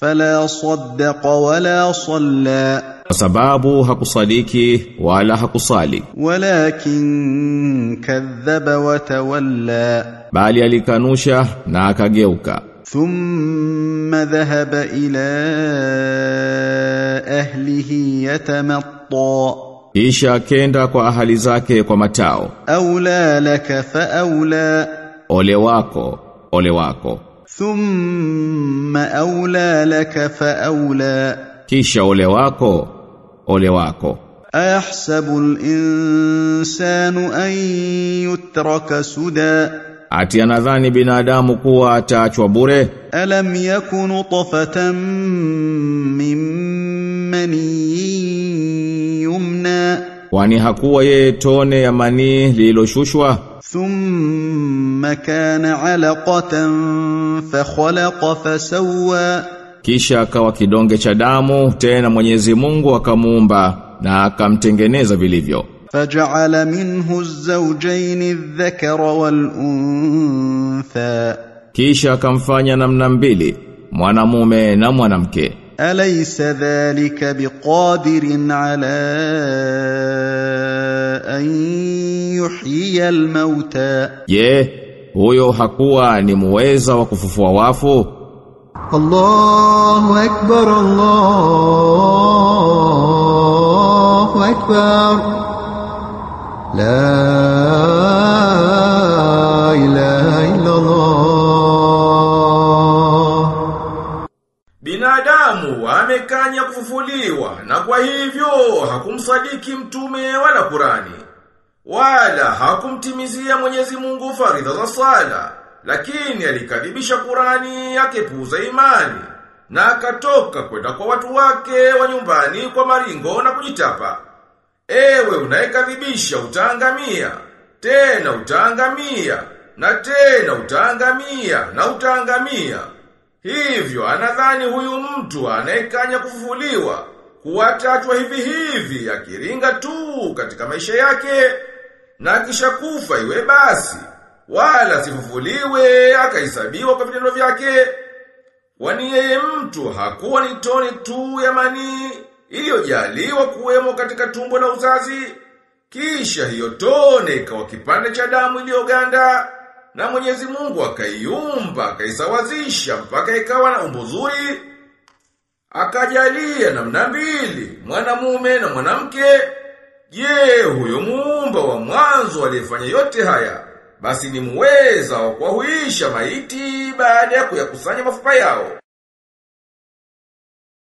fala saddaqa wala salla kwa sababu hakusadiki wala hakusali walakin kadhaba wa tawalla bali alikanusha na akageuka thumma dhahaba ila ahlihi yatamatta kisha kenda kwa ahali zake kwa matao. Aula laka fa aula. Ole wako, ole wako thumma aula laka faula kisha ole wako ole wako. Ahsabu al-insanu an yutraka suda. Ati anadhani binadamu kuwa ataachwa bure? Alam yakunu tafatan mimman mani yumna. Kwani hakuwa yeye tone ya manii lililoshushwa? thumma kana alaqatan fakhalaqa fasawwa kisha akawa kidonge cha damu tena Mwenyezi Mungu akamuumba na akamtengeneza vilivyo. faj'ala minhu az-zawjayn adh-dhakara wal-untha kisha akamfanya namna mbili mwanamume na mwanamke. alaysa dhalika biqadirin ala an yuhyil mauta je huyo hakuwa ni muweza wa kufufua wafu? Allahu akbar Allahu akbar. La ilaha illa Allah Binadamu amekanya kufufuliwa na kwa hivyo hakumsadiki mtume wala Qurani. Wala hakumtimizia Mwenyezi Mungu faridha za sala, lakini alikadhibisha Kurani akepuza imani na akatoka kwenda kwa watu wake wa nyumbani kwa maringo na kujitapa. Ewe unayekadhibisha utaangamia, tena utaangamia, na tena utaangamia, na utaangamia. Hivyo anadhani huyu mtu anayekanya kufufuliwa kuwatatwa hivi hivi akiringa tu katika maisha yake na kisha kufa iwe basi wala sifufuliwe akahesabiwa kwa vitendo vyake. Kwani yeye mtu hakuwa ni toni tu ya manii iliyojaliwa kuwemo katika tumbo la uzazi. Kisha hiyo tone ikawa kipande cha damu iliyoganda na Mwenyezi Mungu akaiumba akaisawazisha mpaka ikawa na umbo zuri. Akajalia namna mbili mwanamume na mwanamke je huyo muumba wa mwanzo aliyefanya yote haya basi ni muweza wa kuwahuisha maiti baada ya kuyakusanya mafupa yao